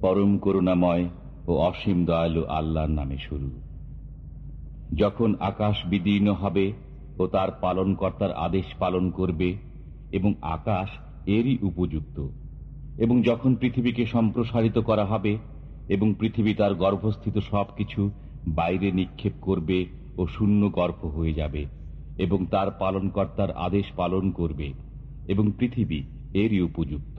পরম করুণাময় ও অসীম দয়ালু আল্লাহর নামে শুরু। যখন আকাশ বিদীর্ণ হবে ও তার পালনকর্তার আদেশ পালন করবে এবং আকাশ এরই উপযুক্ত, এবং যখন পৃথিবীকে সম্প্রসারিত করা হবে এবং পৃথিবী তার গর্ভস্থিত সবকিছু বাইরে নিক্ষেপ করবে ও শূন্য গর্ভ হয়ে যাবে এবং তার পালনকর্তার আদেশ পালন করবে এবং পৃথিবী এরই উপযুক্ত।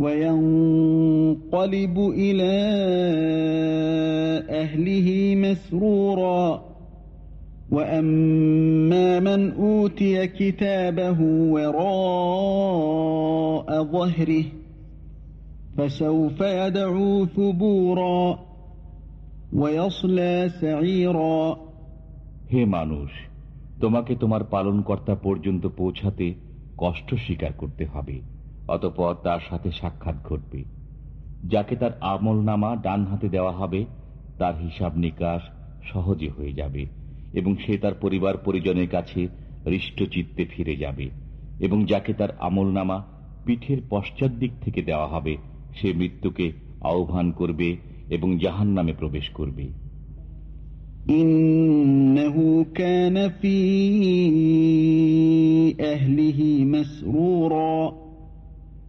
وينقلب إلى أهله مسرورا وأما من أوتي كتابه وراء ظهره فسوف يدعو ثبورا ويصلى سعيرا হে মানুষ তোমাকে তোমার পালনকর্তা পর্যন্ত পৌঁছাতে কষ্ট স্বীকার করতে হবে অতপর তার সাথে সাক্ষাৎ ঘটবে। যাকে তার আমল নামা ডান হাতে দেওয়া হবে, তার হিসাব নিকাশ সহজে হয়ে যাবে এবং সে তার পরিবার পরিজনের কাছে হৃষ্টচিত্তে ফিরে যাবে এবং যাকে তার আমল নামা পিঠের পশ্চাৎ দিক থেকে দেওয়া হবে, সে মৃত্যুকে আহ্বান করবে এবং জাহান নামে প্রবেশ করবে। ইন্নহু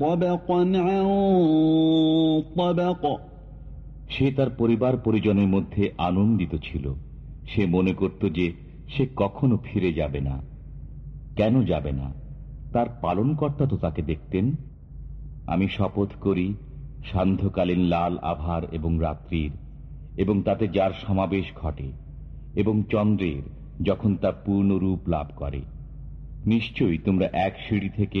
طبقا عن طبق সে তার পরিবার পরিজনের মধ্যে আনন্দিত ছিল সে মনে করত যে সে কখনো ফিরে যাবে না কেন যাবে না তার পালনকর্তা তো তাকে দেখতেন আমি শপথ করি সান্ধ্যকালীন লাল আভার এবং রাত্রির এবং তাতে যার সমাবেশ ঘটে এবং চন্দ্রের যখন তা পূর্ণ রূপ লাভ করে নিশ্চয়ই তোমরা এক সিঁড়ি থেকে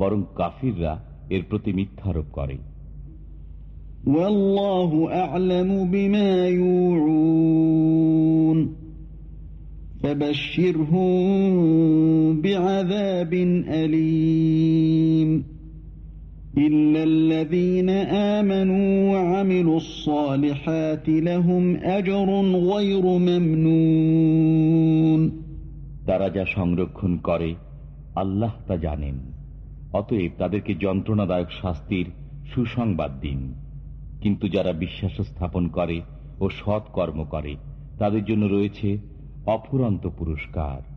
বরং কাফিররা এর প্রতি মিথ্যারোপ করে والله أعلم بما يوعون فبشرهم بعذاب أليم إلا الذين آمنوا وعملوا الصالحات لهم أجر غير ممنون তারা যা সংরক্ষণ করে আল্লাহ তা জানেন অতএব তাদেরকে যন্ত্রণাদায়ক শাস্তির সুসংবাদ দিন। কিন্তু যারা বিশ্বাস স্থাপন করে ও সৎকর্ম করে, তাদের জন্য রয়েছে অফুরন্ত পুরস্কার।